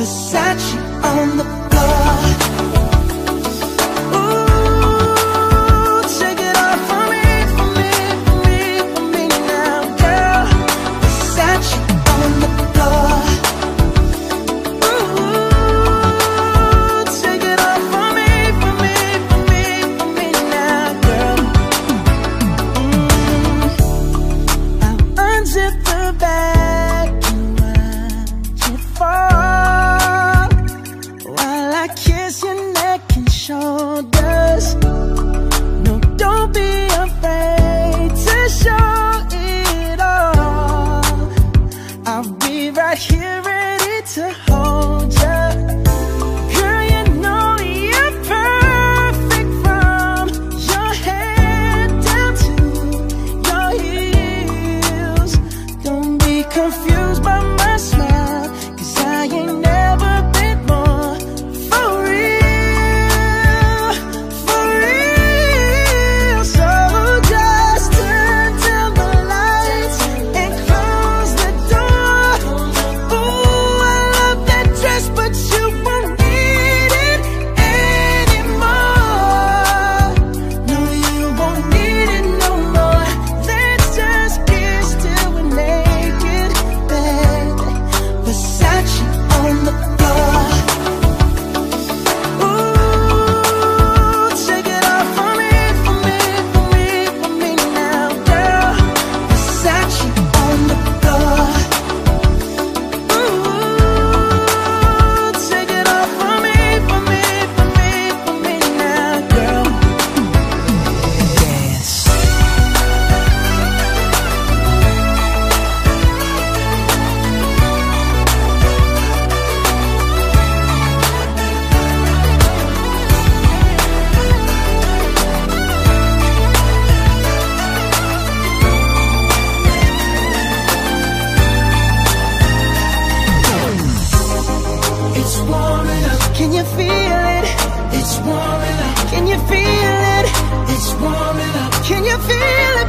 Versace on the confused. you feel it? It's warming up. Can you feel it? It's warming up. Can you feel it?